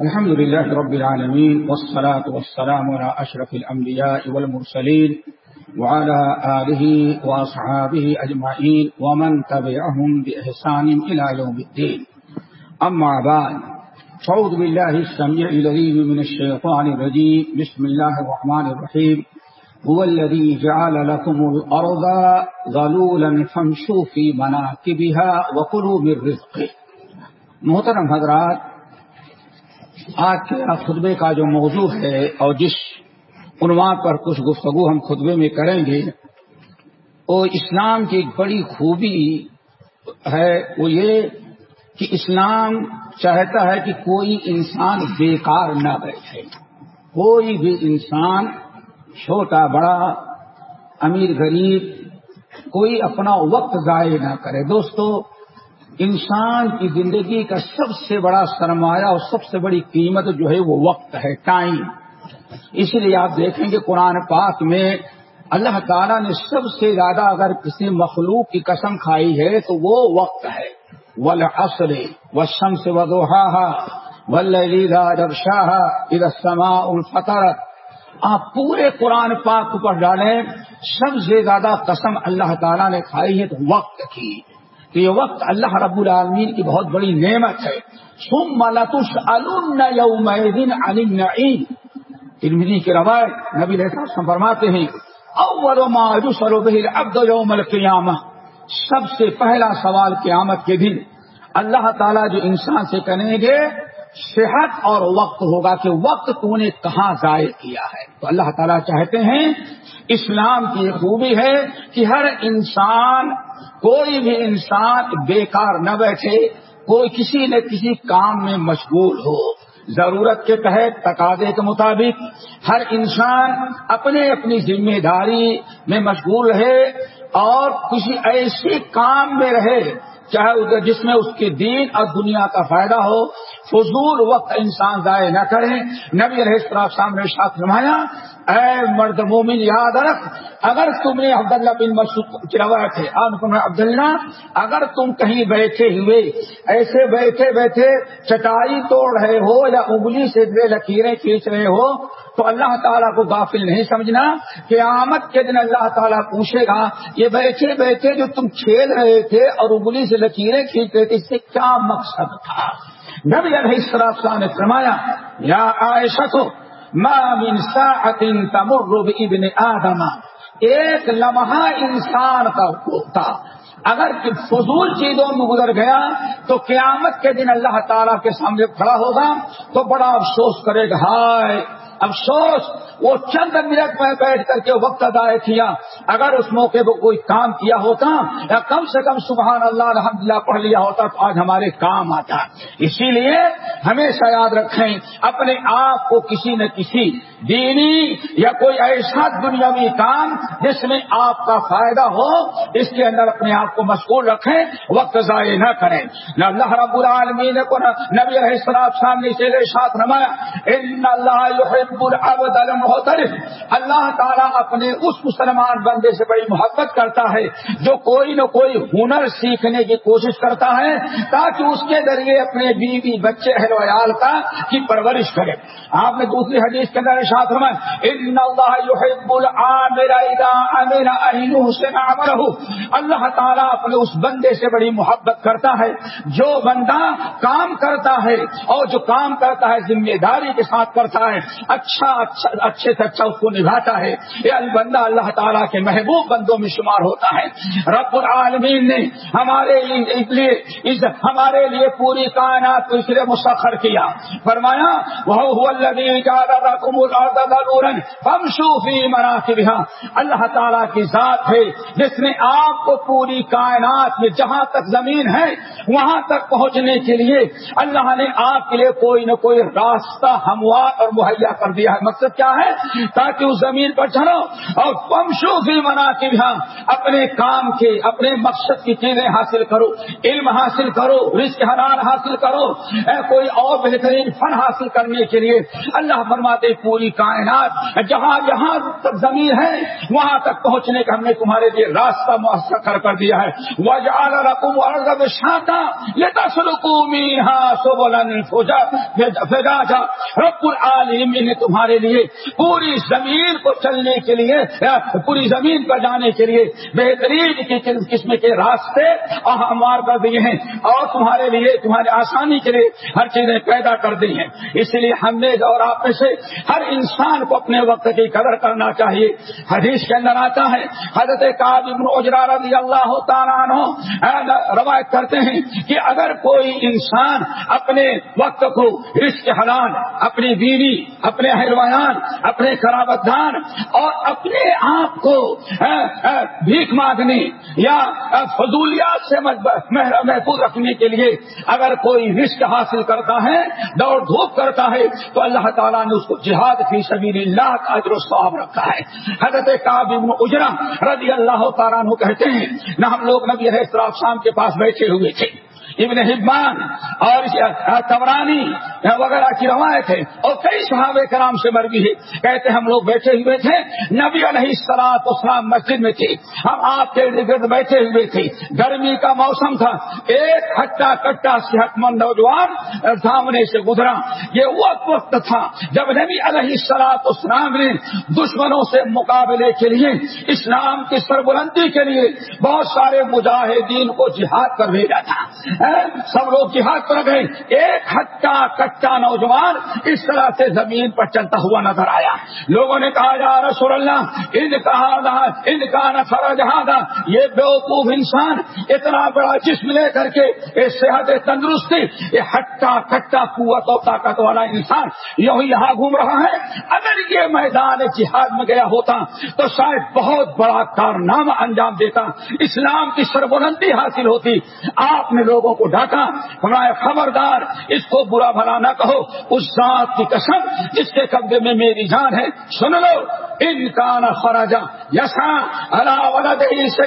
الحمد لله رب العالمين، والصلاة والسلام على أشرف الأنبياء والمرسلين وعلى آله وأصحابه أجمعين ومن تبعهم بإحسان إلى يوم الدين. أما بعد فعوذ بالله السميع الذي من الشيطان الرجيم، بسم الله الرحمن الرحيم. هو الذي جعل لكم الأرض ظلولا فامشوا في مناكبها وكلوا من رزقه. محترم حضرات آج کے خطبے کا جو موضوع ہے اور جس عنوان پر کچھ گفتگو ہم خطبے میں کریں گے، وہ اسلام کی ایک بڑی خوبی ہے۔ وہ یہ کہ اسلام چاہتا ہے کہ کوئی انسان بیکار نہ بیٹھے۔ کوئی بھی انسان، چھوٹا، بڑا، امیر، غریب، کوئی اپنا وقت ضائع نہ کرے۔ دوستو انسان کی زندگی کا سب سے بڑا سرمایہ اور سب سے بڑی قیمت جو ہے وہ وقت ہے، ٹائم۔ اسی لیے آپ دیکھیں گے قرآن پاک میں اللہ تعالیٰ نے سب سے زیادہ اگر کسی مخلوق کی قسم کھائی ہے تو وہ وقت ہے۔ ول اصر و شمس و دوہا ولیدا جب شاہ ادسما الفطرت آپ پورے قرآن پاک کو پڑھ ڈالیں، سب سے زیادہ قسم اللہ تعالیٰ نے کھائی ہے تو وقت کی۔ کہ یہ وقت اللہ رب العالمین کی بہت بڑی نعمت ہے۔ سم ملتش الم علی نعیم ترمیدی کی روایت نبی الحسن فرماتے ہیں، اول ما یسر به العبد یوم القیامہ سب سے پہلا سوال قیامت کے دن۔ اللہ تعالیٰ جو انسان سے کہیں گے صحت اور وقت ہوگا کہ وقت تو نے کہاں ضائع کیا ہے۔ تو اللہ تعالیٰ چاہتے ہیں، اسلام کی خوبی ہے کہ ہر انسان، کوئی بھی انسان بیکار نہ بیٹھے، کوئی کسی نہ کسی کام میں مشغول ہو۔ ضرورت کے تحت، تقاضے کے مطابق ہر انسان اپنے اپنی ذمہ داری میں مشغول رہے اور کسی ایسے کام میں رہے چاہے جس میں اس کے دین اور دنیا کا فائدہ ہو، فضول وقت انسان ضائع نہ کریں نبی رہے سامنے ساتھ نمایا اے مرد مومن، یاد رکھ، اگر تم نے عبداللہ بن مسعود کی روایت ہے عبداللہ، اگر تم کہیں بیٹھے ہوئے، ایسے بیٹھے بیٹھے چٹائی توڑ رہے ہو یا انگلی سے دے لکیریں کھینچ رہے ہو تو اللہ تعالیٰ کو غافل نہیں سمجھنا۔ کہ آمد کے دن اللہ تعالیٰ پوچھے گا، یہ بیٹھے بیٹھے جو تم کھیل رہے تھے اور انگلی سے لکیریں کھینچ رہے تھے، اس سے کیا مقصد تھا؟ نبی علیہ السلام نے فرمایا، یا عائشہ کو من ساعت تمر ابن آدم۔ ایک لمحہ انسان کا ہوتا اگر فضول چیزوں میں گزر گیا تو قیامت کے دن اللہ تعالیٰ کے سامنے کھڑا ہوگا تو بڑا افسوس کرے گا، ہائے! افسوس، وہ چند منٹ میں بیٹھ کر کے وقت ادا کیا۔ اگر اس موقع پہ کوئی کام کیا ہوتا، یا کم سے کم سبحان اللہ الحمد للہ پڑھ لیا ہوتا، تو آج ہمارے کام آتا۔ اسی لیے ہمیشہ یاد رکھیں، اپنے آپ کو کسی نہ کسی دینی یا کوئی ایسا دنیاوی کام جس میں آپ کا فائدہ ہو، اس کے اندر اپنے آپ کو مشغول رکھیں، وقت ضائع نہ کریں۔ نہ اللہ رب العالمین کو نبی السلام سامنے سے ساتھ رمایا ان اللہ العبد المحترف اللہ تعالیٰ اپنے اس مسلمان بندے سے بڑی محبت کرتا ہے جو کوئی نہ کوئی ہنر سیکھنے کی کوشش کرتا ہے، تاکہ اس کے ذریعے اپنے بیوی بچے اہل ویال کا کی پرورش کرے۔ آپ نے دوسری حدیث کے اندر ساتھ اللہ تعالیٰ اپنے اس بندے سے بڑی محبت کرتا ہے، جو بندہ کام کرتا ہے اور جو کام کرتا ہے ذمہ داری کے ساتھ کرتا ہے اچھا اچھا اچھے سے اچھا اس کو نبھاتا ہے۔ یہ البندہ اللہ تعالیٰ کے محبوب بندوں میں شمار ہوتا ہے۔ رب العالمین نے ہمارے لیے اس ہمارے لیے پوری کائنات کو اس لیے مسخر کیا۔ فرمایا وہ اللہ تعالیٰ کی ذات ہے جس نے آپ کو پوری کائنات میں جہاں تک زمین ہے، وہاں تک پہنچنے کے لیے اللہ نے آپ کے لیے کوئی نہ کوئی راستہ ہموار اور مہیا کر دیا ہے۔ مقصد کیا ہے؟ تاکہ اس زمین پر چلو اور پمشو بھی منا کے اپنے کام کے، اپنے مقصد کی چیزیں حاصل کرو، علم حاصل کرو، رزق حلال حاصل کرو۔ اے کوئی اور بہترین فن حاصل کرنے کے لیے اللہ فرماتے پوری کائنات جہاں جہاں تک زمین ہے، وہاں تک پہنچنے کا ہم نے تمہارے لیے راستہ مؤثر کر دیا ہے۔ وجعل لكم الارض بساطا لتسلكوا منها سبلا فجاجا۔ رب العالمین نے تمہارے لیے پوری زمین کو چلنے کے لیے، پوری زمین پر جانے کے لیے بہترین قسم کے راستے ہموار کر دیے ہیں اور تمہارے لیے، تمہارے آسانی کے لیے ہر چیزیں پیدا کر دی ہیں۔ اس لیے ہم نے اور آپ میں سے ہر انسان کو اپنے وقت کی قدر کرنا چاہیے۔ حدیث کے اندر آتا ہے، حضرت ابن اجرا رضی اللہ تعالیٰ عنہ روایت کرتے ہیں کہ اگر کوئی انسان اپنے وقت کو رشک حلال، اپنی بیوی، اپنے اہلوان اپنے خرابت دان اور اپنے آپ کو بھیک مانگنے یا فضولیات سے محفوظ رکھنے کے لیے اگر کوئی رشک حاصل کرتا ہے، دوڑ دھوپ کرتا ہے، تو اللہ تعالیٰ نے اس کو جہاد فی سبیل اللہ کا اجر و ثواب رکھا ہے۔ حضرت کابن اجرا رضی اللہ تعالیٰ کہتے ہیں، نہ ہم لوگ نبی السلام شام کے پاس بیٹھے ہوئے تھے۔ ابن حبان اور تورانی وغیرہ کی روایت ہے اور کئی صحابہ کرام سے مرگی ہے۔ کہتے ہم لوگ بیٹھے ہوئے تھے، نبی علیہ سلاد اسلام مسجد میں تھے۔ ہم آپ کے گرد بیٹھے ہوئے تھے۔ گرمی کا موسم تھا۔ ایک ہٹا کٹا صحت مند نوجوان سامنے سے گزرا۔ یہ وقت وقت تھا جب نبی علیہ سلاد اسلام نے دشمنوں سے مقابلے کے لیے اسلام کی سربلندی کے لیے بہت سارے مجاہدین کو جہاد کر بھیجا تھا۔ سب لوگ جہاد پر گئے۔ ایک ہٹا کٹا نوجوان اس طرح سے زمین پر چلتا ہوا نظر آیا۔ لوگوں نے کہا جا رسول اللہ، ان کہا ان کا نہ جہاں یہ بیوقوف انسان اتنا بڑا جسم لے کر کے صحت تندرستی، یہ ہٹا کٹا قوت اور طاقت والا انسان یوں یہاں گھوم رہا ہے۔ اگر یہ میدان جہاد میں گیا ہوتا تو شاید بہت بڑا کارنامہ انجام دیتا۔ اسلام کی سربلندی حاصل ہوتی۔ آپ نے لوگوں کو ڈاکا ہمارے خبردار، اس کو برا بھلا نہ کہو، اس ذات کی قسم جس کے قبضے میں میری جان ہے، سن لو۔ ان کا نہ خراجا یسا اللہ سے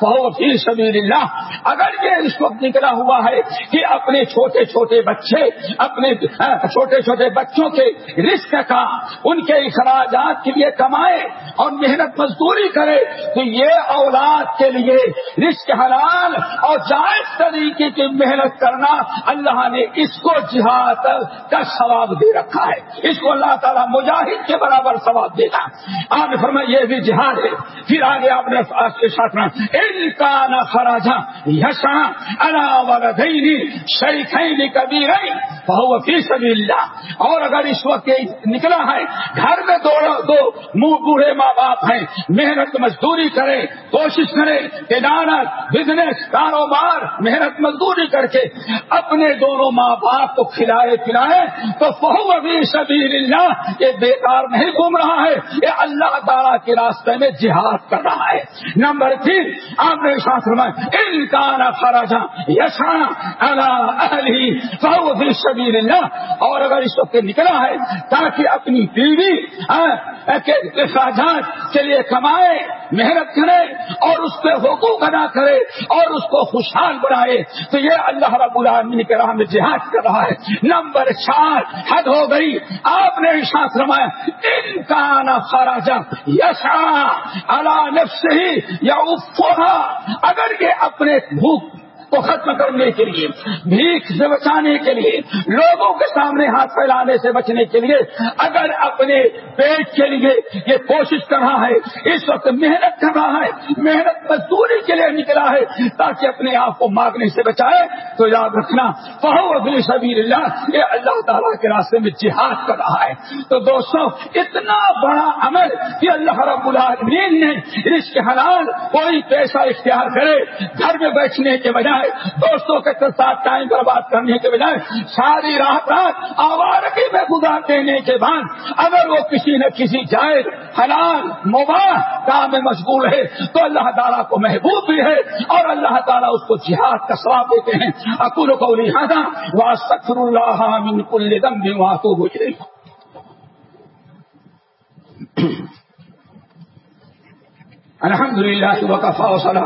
بہت ہی سبیر اللہ اگر یہ اس وقت نکلا ہوا ہے کہ اپنے چھوٹے چھوٹے بچے، اپنے چھوٹے چھوٹے بچوں کے رسک کا، ان کے اخراجات کے لیے کمائے اور محنت مزدوری کرے، تو یہ اولاد کے لیے رسک حلال اور جائز طریقے کی محنت کرنا اللہ نے اس کو جہاد کا ثواب دے رکھا ہے۔ اس کو اللہ تعالیٰ مجاہد کے برابر ثواب دے گا آپ نے فرمایا، یہ بھی جہاد ہے۔ پھر آگے آپ نے ساتھ ان کا خراجا یشا الاوی شریف کبھی رہی بہو فی سبھی اللہ اور اگر اس وقت نکلا ہے، گھر میں دو دو منہ بوڑھے ماں باپ ہیں، محنت مزدوری کرے، کوشش کرے تجارت بزنس کاروبار، محنت مزدوری کر کے اپنے دونوں ماں باپ کو کھلائے پلائے، تو بہو ابھی سبھی اللہ یہ بیکار نہیں گھوم رہا ہے۔ یہ اللہ تعالیٰ کے راستے میں جہاد کر رہا ہے۔ نمبر تین، آپ نے میں ان کا فرجا یشا اللہ بھی شبیر اللہ۔ اور اگر اس وقت نکلا ہے تاکہ اپنی بیوی ہاں، اخراجات کے لیے کمائے، محنت کرے اور اس پہ حقوق ادا کرے اور اس کو خوشحال بنائے۔ تو یہ اللہ رب العالمین کے راہ میں جہاد کر رہا ہے۔ نمبر چار، حد ہو گئی۔ آپ نے ساتھ رمایا ان کا نا خراجا یشا اللہ نفس ہی یا اگر یہ اپنے بھوک کو ختم کرنے کے لیے، بھیک سے بچانے کے لیے، لوگوں کے سامنے ہاتھ پھیلانے سے بچنے کے لیے، اگر اپنے پیٹ کے لیے یہ کوشش کر رہا ہے، اس وقت محنت کر رہا ہے، محنت مزدوری کے لیے نکلا ہے، تاکہ اپنے آپ کو مانگنے سے بچائے، تو یاد رکھنا بہو ابھی سبیر اللہ یہ اللہ تعالیٰ کے راستے میں جہاد کر رہا ہے۔ تو دوستوں اتنا بڑا عمل کہ اللہ رب العالمین نے رشک حلال کوئی پیسہ اختیار کرے، گھر میں بیٹھنے کے بجائے بجائے دوستوں کے ساتھ ٹائم برباد کرنے کے بجائے ساری رات رات آوارگی میں گزار دینے کے بعد اگر وہ کسی نہ کسی جائز، حلال، مباح کام میں مشغول ہے، تو اللہ تعالیٰ کو محبوب بھی ہے اور اللہ تعالیٰ اس کو جہاد کا ثواب دیتے ہیں۔ اکول کو لہٰذا واسطر اللہ من کل دم بھی وہاں تو گزرے الحمد للہ وقفا وسلم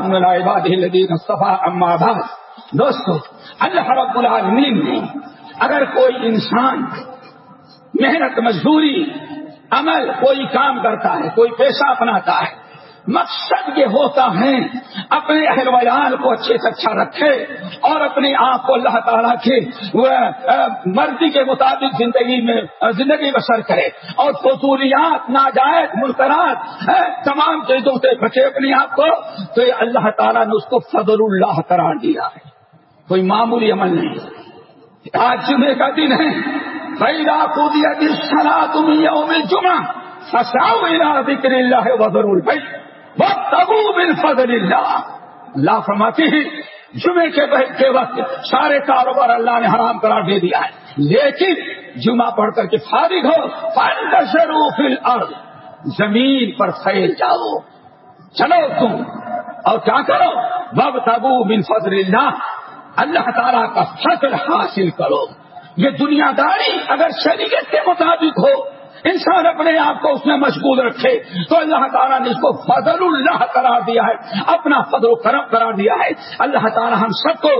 الدین اما بعد۔ دوستو، اللہ رب العالمین نے اگر کوئی انسان محنت، مزدوری، عمل، کوئی کام کرتا ہے، کوئی پیشہ اپناتا ہے مقصد یہ ہوتا ہے اپنے اہل ویال کو اچھے سے اچھا رکھے اور اپنی آپ کو اللہ تعالیٰ کے مرضی کے مطابق زندگی میں زندگی بسر کرے اور فضولیات، ناجائز ملکرات تمام چیزوں سے بچے اپنی آپ کو تو یہ اللہ تعالیٰ نے اس کو فضل اللہ قرار دیا ہے۔ کوئی معمولی عمل نہیں۔ آج جمعے کا دن ہے۔ بھائی رات کو دیا دن سلا تم جمعہ ذکر اللہ وزر البئی فضل اللہ اللہ فرماتی ہی جمعے کے وقت سارے کاروبار اللہ نے حرام قرار دے دیا ہے۔ لیکن جمعہ پڑھ کر کے فارغ ہو فل اور زمین پر پھیل جاؤ، چلو تم۔ اور کیا کرو؟ بب تبو بن فضل اللہ اللہ تعالیٰ کا فضل حاصل کرو۔ یہ دنیا داری اگر شریعت کے مطابق ہو انسان اپنے آپ کو اس میں مشغول رکھے تو اللہ تعالیٰ نے اس کو فضل اللہ قرار دیا ہے، اپنا فضل و کرم قرار دیا ہے۔ اللہ تعالیٰ ہم سب کو،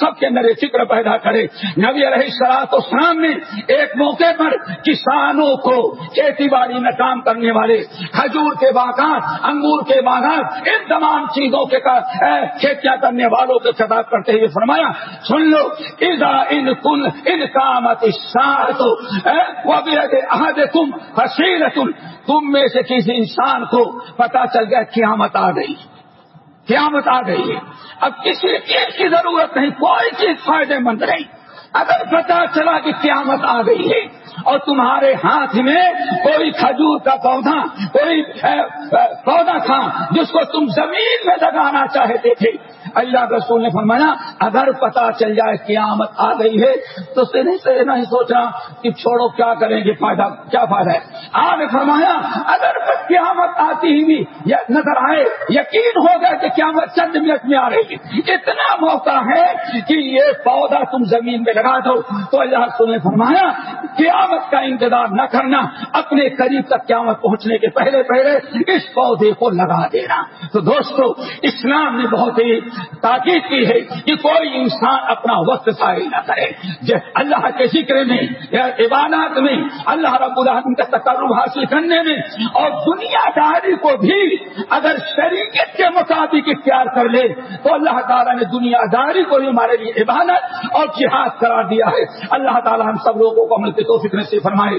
سب کے اندر فکر پیدا کرے۔ نبی علیہ سلاط و سلام نے ایک موقع پر کسانوں کو کھیتی باڑی میں کام کرنے والے، کھجور کے باغات، انگور کے باغات، ان تمام چیزوں کے کھیتیاں کرنے والوں کے خطاب کرتے ہوئے فرمایا، سن لو ادا ان کل ان کامت تو وہ بھی تم تم تم میں سے کسی انسان کو پتا چل گیا قیامت آ گئی۔ قیامت آ گئی ہے۔ اب کسی چیز کی ضرورت نہیں، کوئی چیز فائدے مند نہیں۔ اگر پتا چلا کہ قیامت آ گئی ہے اور تمہارے ہاتھ میں کوئی کھجور کا پودا، کوئی پودا تھا جس کو تم زمین میں لگانا چاہتے تھے اللہ رسول نے فرمایا، اگر پتا چل جائے قیامت آ گئی ہے، تو نہیں سے نہیں سوچنا کہ چھوڑو کیا کریں گے، فائدہ کیا فائدہ ہے۔ آپ نے فرمایا، اگر قیامت آتی ہی بھی نظر آئے، یقین ہو گیا کہ قیامت چند منٹ میں آ رہی ہے۔ اتنا موقع ہے کہ یہ پودا تم زمین میں لگا دو۔ تو اللہ رسول نے فرمایا قیامت کا انتظار نہ کرنا، اپنے قریب تک قیامت پہنچنے کے پہلے پہلے اس پودے کو لگا دینا۔ تو دوستو، اسلام نے بہت ہی تاکید کی ہے کہ کوئی انسان اپنا وقت ضائع نہ کرے۔ اللہ کے ذکر میں یا عبادات میں، اللہ رب العالمین کا تقرب حاصل کرنے میں اور دنیا داری کو بھی اگر شریعت کے مطابق اختیار کر لے، تو اللہ تعالیٰ نے دنیا داری کو بھی ہمارے لیے عبادت اور جہاد قرار دیا ہے۔ اللہ تعالیٰ ہم سب لوگوں کو عمل کے تو فکر سے فرمائے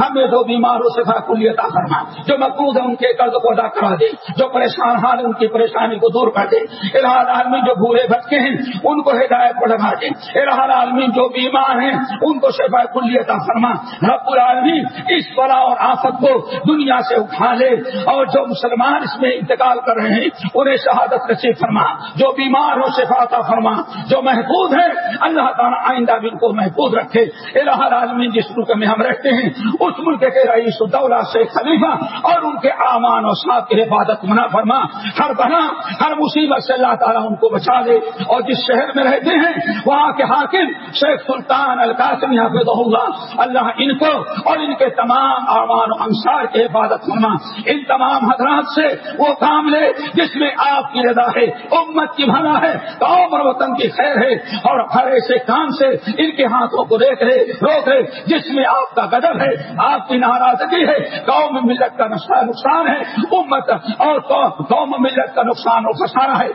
ہمیں جو بیماروں سے کلیتا فرما جو مقبوض ہے ان کے قرض کو ادا کرا دے، جو پریشان حال ان کی پریشانی کو دور کر دے۔ الحال عالمی جو بھولے بچے ہیں، ان کو ہدایت پر لگا دے۔ الحال عالمی جو بیمار ہیں، ان کو شفا کلیتا فرما۔ رب العالمین، اس بلا اور آفت کو دنیا سے اٹھا لے۔ اور جو مسلمان اس میں انتقال کر رہے ہیں، انہیں شہادت نصیب فرما۔ جو بیمار ہو شفا عطا فرما۔ جو محفوظ ہے، اللہ تعالیٰ آئندہ بھی ان کو محفوظ رکھے۔ الحال عالمین جس ملک میں ہم رہتے ہیں، اس ملک کے رئیس الدولہ سے خلیفہ اور ان کے امان اور ساتھ کی حفاظت منا فرما، ہر بنا، ہر مصیبت سے اللہ تعالیٰ ان کو بچا دے اور جس شہر میں رہتے ہیں، وہاں کے حاکم شیخ سلطان القاسم حافظ اللہ اللہ ان کو اور ان کے تمام اعمان و انصار کی حفاظت کرنا ان تمام حضرات سے وہ کام لے جس میں آپ کی رضا ہے، امت کی بھلا ہے، قوم اور وطن کی خیر ہے۔ اور ہر ایسے کام سے ان کے ہاتھوں کو دیکھ رہے روک رہے جس میں آپ کا گدر ہے، آپ کی ناراضگی ہے، قوم ملت کا نقصان ہے، امت اور قوم ملت کا نقصان اور خسارا ہے۔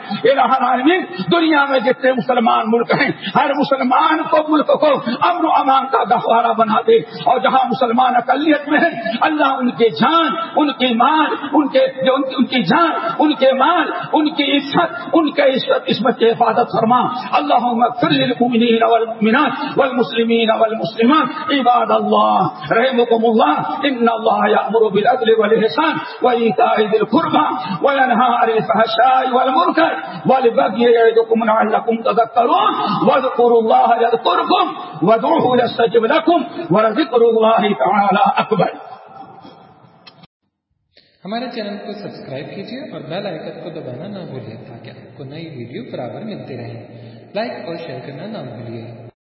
عالمین دنیا میں جتنے مسلمان ملک ہیں، ہر مسلمان کو ملک کو امن و امان کا گہوارہ بنا دے۔ اور جہاں مسلمان اقلیت میں ہیں، اللہ ان کے جان، ان کی مال، ان کے ان کی جان، ان کے مال، ان کی عزت، ان کے عزت عصمت کی حفاظت فرما۔ اللہ للمؤمنین والمسلمین والمسلمات عباد اللہ رحمكم اللہ ان اللہ یامر بالعدل والاحسان وایتاء ذی القربى وینھا عن الفحشاء والمنکر والبغي يعظكم لعلكم تذكرون واذكروا الله يذكركم وادعوه يستجب لكم ولذكر الله تعالى اکبر. ہمارے چینل کو سبسکرائب کیجیے اور بیل آئکن کو دبانا نہ بھولیے تاکہ آپ کو نئی ویڈیو برابر ملتی رہے۔ لائک اور شیئر کرنا نہ بھولیے